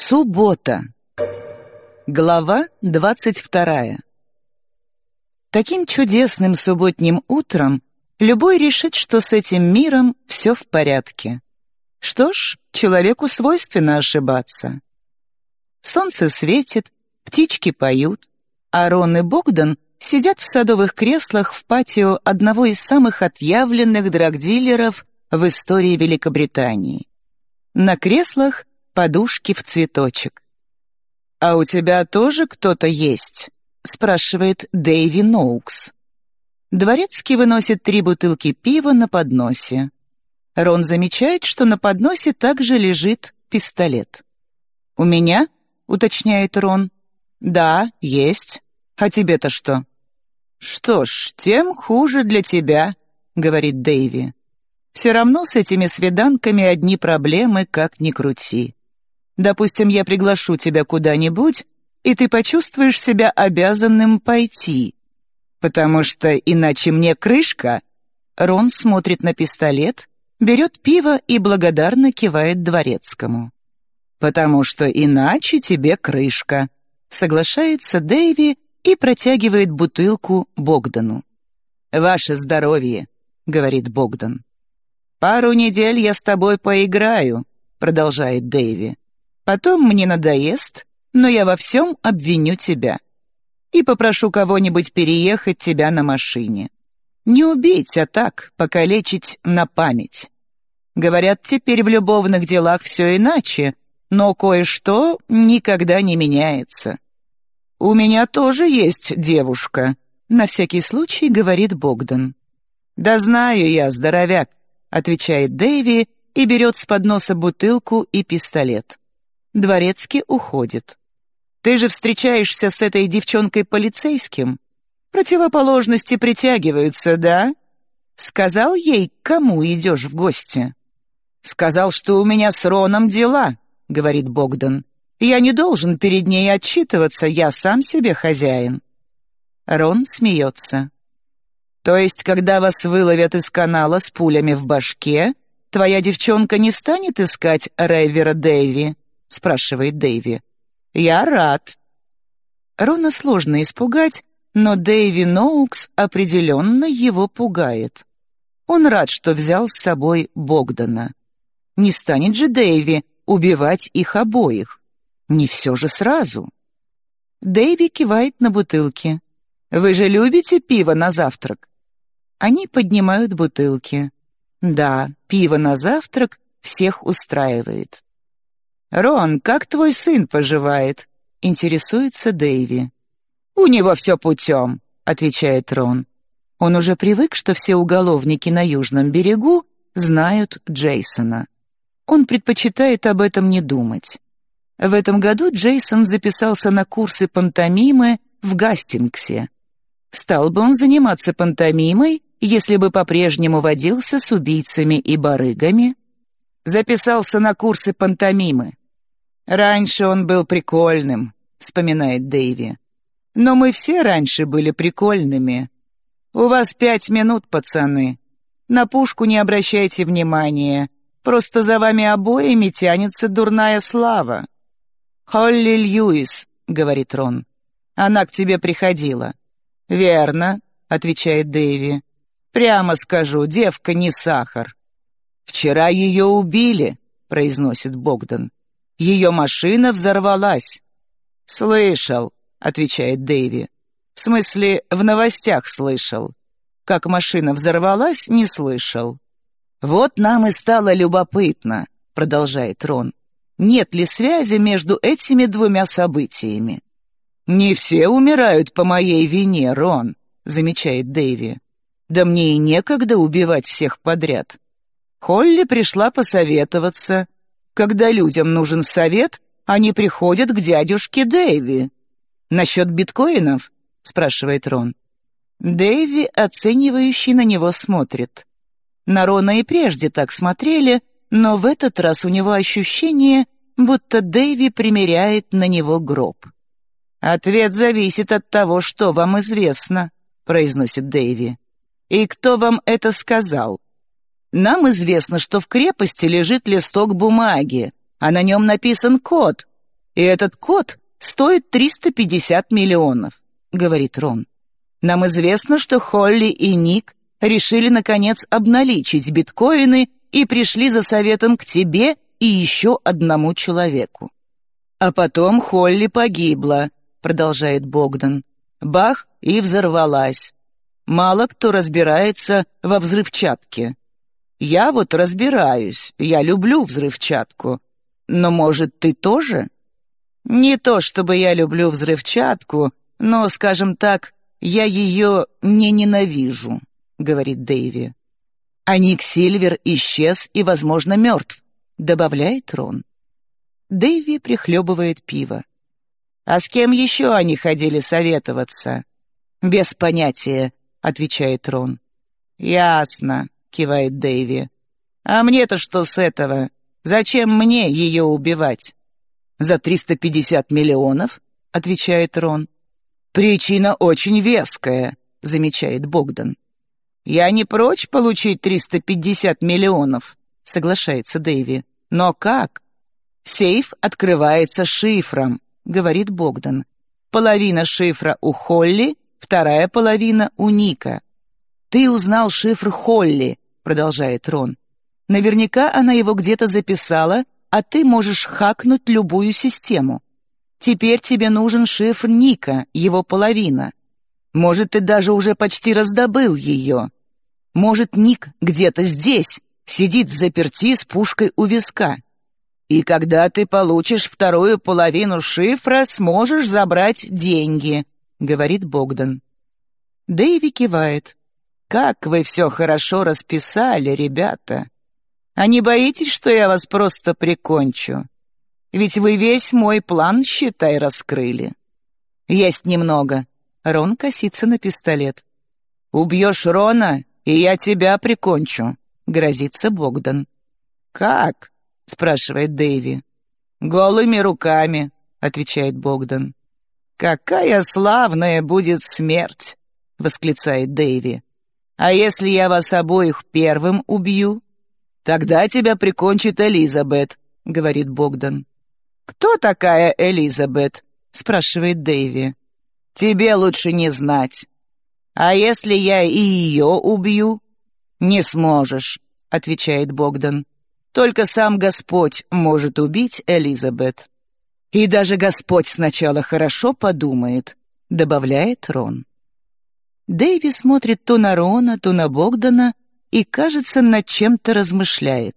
Суббота. Глава двадцать вторая. Таким чудесным субботним утром любой решит, что с этим миром все в порядке. Что ж, человеку свойственно ошибаться. Солнце светит, птички поют, а Рон и Богдан сидят в садовых креслах в патио одного из самых отъявленных драгдилеров в истории Великобритании. На креслах подушки в цветочек. «А у тебя тоже кто-то есть?» — спрашивает Дэйви Ноукс. Дворецкий выносит три бутылки пива на подносе. Рон замечает, что на подносе также лежит пистолет. «У меня?» — уточняет Рон. «Да, есть. А тебе-то что?» «Что ж, тем хуже для тебя», — говорит Дэйви. «Все равно с этими свиданками одни проблемы, как ни крути. Допустим, я приглашу тебя куда-нибудь, и ты почувствуешь себя обязанным пойти. Потому что иначе мне крышка. Рон смотрит на пистолет, берет пиво и благодарно кивает дворецкому. «Потому что иначе тебе крышка», — соглашается Дэйви и протягивает бутылку Богдану. «Ваше здоровье», — говорит Богдан. «Пару недель я с тобой поиграю», — продолжает Дэйви. Потом мне надоест, но я во всем обвиню тебя. И попрошу кого-нибудь переехать тебя на машине. Не убить, а так, покалечить на память. Говорят, теперь в любовных делах все иначе, но кое-что никогда не меняется. «У меня тоже есть девушка», — на всякий случай говорит Богдан. «Да знаю я, здоровяк», — отвечает Дэйви и берет с подноса бутылку и пистолет. Дворецкий уходит. «Ты же встречаешься с этой девчонкой полицейским? Противоположности притягиваются, да? Сказал ей, кому идешь в гости?» «Сказал, что у меня с Роном дела», — говорит Богдан. «Я не должен перед ней отчитываться, я сам себе хозяин». Рон смеется. «То есть, когда вас выловят из канала с пулями в башке, твоя девчонка не станет искать Рейвера Дэйви?» — спрашивает Дэйви. «Я рад». Рона сложно испугать, но Дэйви Ноукс определенно его пугает. Он рад, что взял с собой Богдана. Не станет же Дэйви убивать их обоих. Не все же сразу. Дэйви кивает на бутылки. «Вы же любите пиво на завтрак?» Они поднимают бутылки. Да, пиво на завтрак всех устраивает. «Рон, как твой сын поживает?» — интересуется Дэйви. «У него все путем», — отвечает Рон. Он уже привык, что все уголовники на Южном берегу знают Джейсона. Он предпочитает об этом не думать. В этом году Джейсон записался на курсы пантомимы в Гастингсе. Стал бы он заниматься пантомимой, если бы по-прежнему водился с убийцами и барыгами? Записался на курсы пантомимы. «Раньше он был прикольным», — вспоминает Дэйви. «Но мы все раньше были прикольными. У вас пять минут, пацаны. На пушку не обращайте внимания. Просто за вами обоими тянется дурная слава». «Холли Льюис», — говорит Рон. «Она к тебе приходила». «Верно», — отвечает Дэйви. «Прямо скажу, девка не сахар». «Вчера ее убили», — произносит Богдан. Ее машина взорвалась». «Слышал», — отвечает Дэйви. «В смысле, в новостях слышал. Как машина взорвалась, не слышал». «Вот нам и стало любопытно», — продолжает Рон. «Нет ли связи между этими двумя событиями?» «Не все умирают по моей вине, Рон», — замечает Дэйви. «Да мне и некогда убивать всех подряд». Холли пришла посоветоваться, когда людям нужен совет, они приходят к дядюшке Дэйви. «Насчет биткоинов?» — спрашивает Рон. Дэйви, оценивающий, на него смотрит. На Рона и прежде так смотрели, но в этот раз у него ощущение, будто Дэйви примеряет на него гроб. «Ответ зависит от того, что вам известно», — произносит Дэйви. «И кто вам это сказал?» Нам известно, что в крепости лежит листок бумаги, а на нем написан код. И этот код стоит 350 миллионов», — говорит Рон. «Нам известно, что Холли и Ник решили, наконец, обналичить биткоины и пришли за советом к тебе и еще одному человеку. А потом Холли погибла, продолжает Богдан. Бах, и взорвалась. Мало кто разбирается во взрывчатке. Я вот разбираюсь, я люблю взрывчатку. Но, может, ты тоже? Не то, чтобы я люблю взрывчатку, но, скажем так, я ее не ненавижу, говорит Дэйви. А Ник Сильвер исчез и, возможно, мертв, добавляет Рон. Дэйви прихлебывает пиво. «А с кем еще они ходили советоваться?» «Без понятия», — отвечает Рон. «Ясно», — кивает Дэйви. «А мне-то что с этого? Зачем мне ее убивать?» «За 350 миллионов?» — отвечает Рон. «Причина очень веская», — замечает Богдан. «Я не прочь получить 350 миллионов», — соглашается Дэйви. «Но как?» «Сейф открывается шифром», — говорит Богдан. «Половина шифра у Холли, вторая половина у Ника». «Ты узнал шифр Холли», — продолжает Рон. «Наверняка она его где-то записала, а ты можешь хакнуть любую систему. Теперь тебе нужен шифр Ника, его половина. Может, ты даже уже почти раздобыл ее. Может, Ник где-то здесь, сидит в заперти с пушкой у виска. И когда ты получишь вторую половину шифра, сможешь забрать деньги», — говорит Богдан. Дэйви кивает. «Как вы все хорошо расписали, ребята! А не боитесь, что я вас просто прикончу? Ведь вы весь мой план, считай, раскрыли». «Есть немного». Рон косится на пистолет. «Убьешь Рона, и я тебя прикончу», — грозится Богдан. «Как?» — спрашивает Дэйви. «Голыми руками», — отвечает Богдан. «Какая славная будет смерть!» — восклицает Дэйви. «А если я вас обоих первым убью?» «Тогда тебя прикончит Элизабет», — говорит Богдан. «Кто такая Элизабет?» — спрашивает Дэйви. «Тебе лучше не знать. А если я и ее убью?» «Не сможешь», — отвечает Богдан. Только сам Господь может убить Элизабет. И даже Господь сначала хорошо подумает, добавляет Рон. Дэйви смотрит то на Рона, то на Богдана и, кажется, над чем-то размышляет.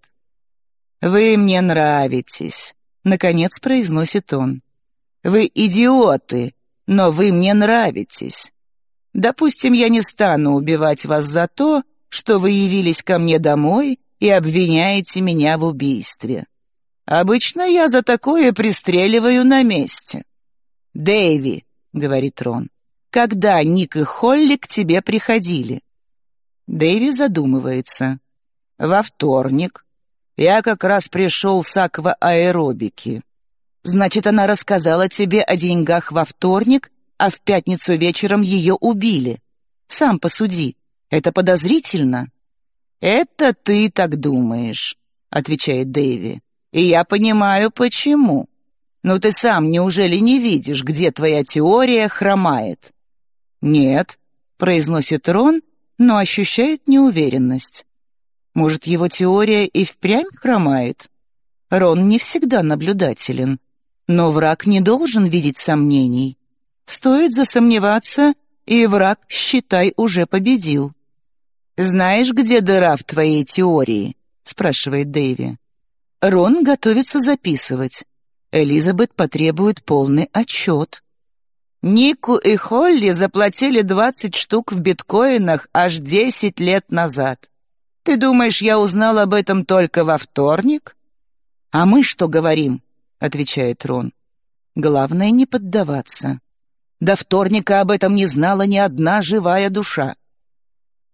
«Вы мне нравитесь», — наконец произносит он. «Вы идиоты, но вы мне нравитесь. Допустим, я не стану убивать вас за то, что вы явились ко мне домой и обвиняете меня в убийстве. Обычно я за такое пристреливаю на месте. «Дэйви», — говорит Рон, — «когда Ник и Холли к тебе приходили?» Дэйви задумывается. «Во вторник. Я как раз пришел с аквааэробики. Значит, она рассказала тебе о деньгах во вторник, а в пятницу вечером ее убили. Сам посуди. Это подозрительно?» «Это ты так думаешь», — отвечает Дэйви. «И я понимаю, почему. Но ты сам неужели не видишь, где твоя теория хромает?» «Нет», — произносит Рон, но ощущает неуверенность. Может, его теория и впрямь хромает? Рон не всегда наблюдателен, но враг не должен видеть сомнений. Стоит засомневаться, и враг, считай, уже победил. «Знаешь, где дыра в твоей теории?» — спрашивает Дэйви. Рон готовится записывать. Элизабет потребует полный отчет. Нику и Холли заплатили 20 штук в биткоинах аж 10 лет назад. Ты думаешь, я узнал об этом только во вторник? А мы что говорим? отвечает Рон. Главное не поддаваться. До вторника об этом не знала ни одна живая душа.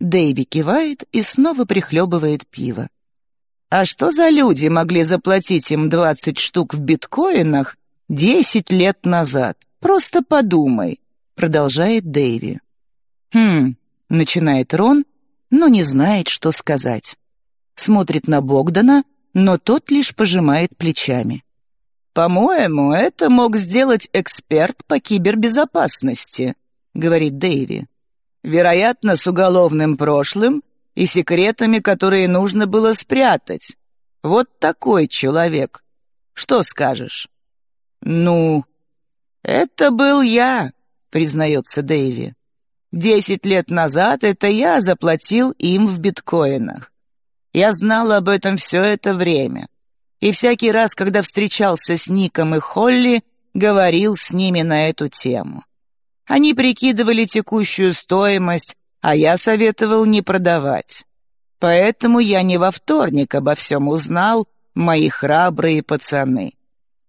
Дэйви кивает и снова прихлебывает пиво. А что за люди могли заплатить им 20 штук в биткоинах 10 лет назад? Просто подумай, продолжает Дэйви. Хм, начинает Рон, но не знает, что сказать. Смотрит на Богдана, но тот лишь пожимает плечами. «По-моему, это мог сделать эксперт по кибербезопасности», — говорит Дэйви. «Вероятно, с уголовным прошлым и секретами, которые нужно было спрятать. Вот такой человек. Что скажешь?» «Ну, это был я», — признается Дэйви. «Десять лет назад это я заплатил им в биткоинах. Я знал об этом все это время и всякий раз, когда встречался с Ником и Холли, говорил с ними на эту тему. Они прикидывали текущую стоимость, а я советовал не продавать. Поэтому я не во вторник обо всем узнал, мои храбрые пацаны.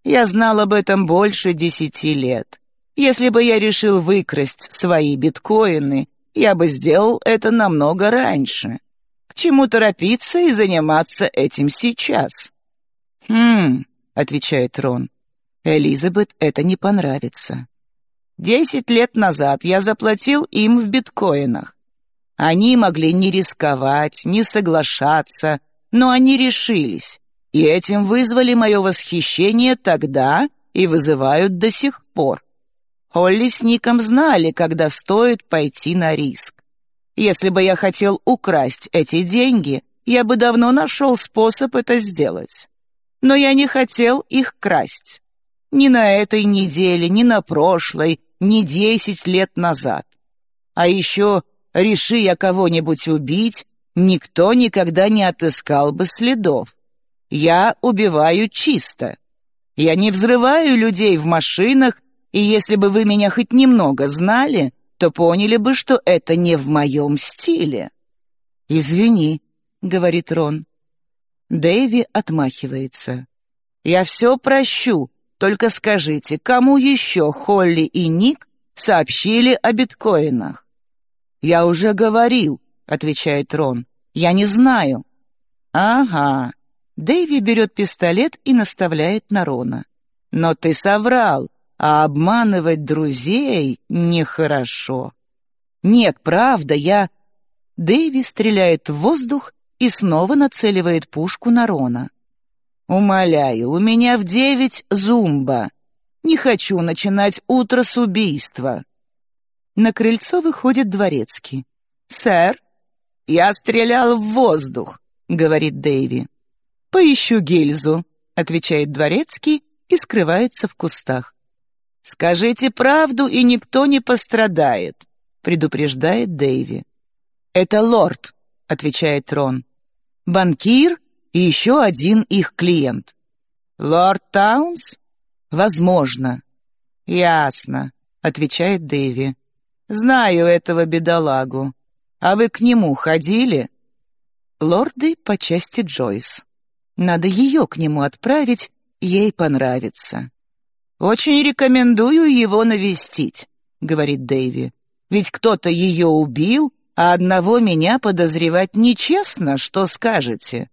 Я знал об этом больше десяти лет. Если бы я решил выкрасть свои биткоины, я бы сделал это намного раньше. К чему торопиться и заниматься этим сейчас? «Хм», — отвечает Рон, — «Элизабет это не понравится. Десять лет назад я заплатил им в биткоинах. Они могли не рисковать, не соглашаться, но они решились, и этим вызвали мое восхищение тогда и вызывают до сих пор. Холли с Ником знали, когда стоит пойти на риск. Если бы я хотел украсть эти деньги, я бы давно нашел способ это сделать но я не хотел их красть. Ни на этой неделе, ни на прошлой, ни десять лет назад. А еще, реши я кого-нибудь убить, никто никогда не отыскал бы следов. Я убиваю чисто. Я не взрываю людей в машинах, и если бы вы меня хоть немного знали, то поняли бы, что это не в моем стиле. «Извини», — говорит Рон. Дэви отмахивается. «Я все прощу, только скажите, кому еще Холли и Ник сообщили о биткоинах?» «Я уже говорил», — отвечает Рон. «Я не знаю». «Ага». Дэви берет пистолет и наставляет на Рона. «Но ты соврал, а обманывать друзей нехорошо». «Нет, правда, я...» Дэви стреляет в воздух и снова нацеливает пушку на Рона. «Умоляю, у меня в девять зумба. Не хочу начинать утро с убийства». На крыльцо выходит дворецкий. «Сэр, я стрелял в воздух», — говорит Дэйви. «Поищу гильзу», — отвечает дворецкий и скрывается в кустах. «Скажите правду, и никто не пострадает», — предупреждает Дэйви. «Это лорд», — отвечает Рон банкир и еще один их клиент. «Лорд Таунс?» «Возможно». «Ясно», — отвечает Дэви. «Знаю этого бедолагу. А вы к нему ходили?» «Лорды по части Джойс. Надо ее к нему отправить, ей понравится». «Очень рекомендую его навестить», — говорит Дэви. «Ведь кто-то ее убил, а одного меня подозревать нечестно, что скажете?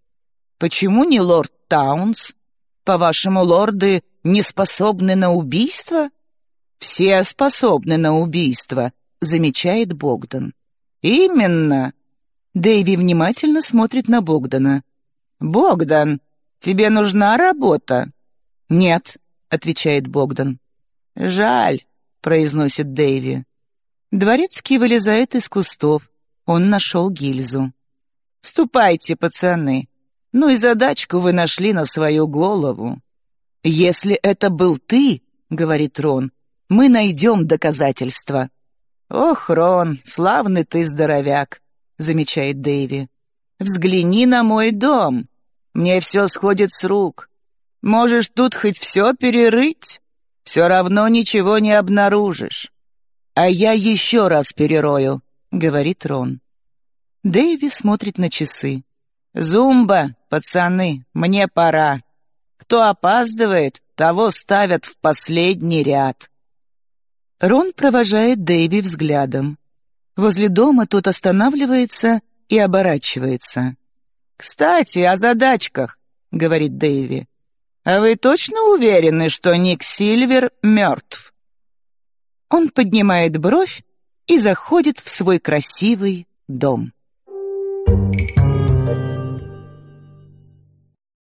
Почему не лорд Таунс? По-вашему, лорды не способны на убийство? Все способны на убийство, замечает Богдан. Именно. Дэйви внимательно смотрит на Богдана. «Богдан, тебе нужна работа?» «Нет», — отвечает Богдан. «Жаль», — произносит Дэйви. Дворецкий вылезает из кустов, он нашел гильзу. «Ступайте, пацаны. Ну и задачку вы нашли на свою голову». «Если это был ты, — говорит Рон, — мы найдем доказательства». «Ох, Рон, славный ты здоровяк», — замечает Дэйви. «Взгляни на мой дом. Мне все сходит с рук. Можешь тут хоть все перерыть. Все равно ничего не обнаружишь. А я еще раз перерою, говорит Рон. Дэйви смотрит на часы. «Зумба, пацаны, мне пора. Кто опаздывает, того ставят в последний ряд». Рон провожает Дэйви взглядом. Возле дома тот останавливается и оборачивается. «Кстати, о задачках», — говорит Дэйви. «А вы точно уверены, что Ник Сильвер мертв?» Он поднимает бровь и заходит в свой красивый дом.